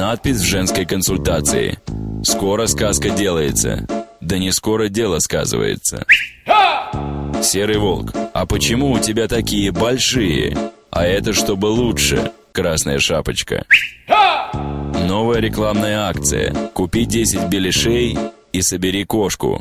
Надпись в женской консультации. Скоро сказка делается. Да не скоро дело сказывается. Серый волк, а почему у тебя такие большие? А это чтобы лучше, красная шапочка. Новая рекламная акция. Купи 10 беляшей и собери кошку.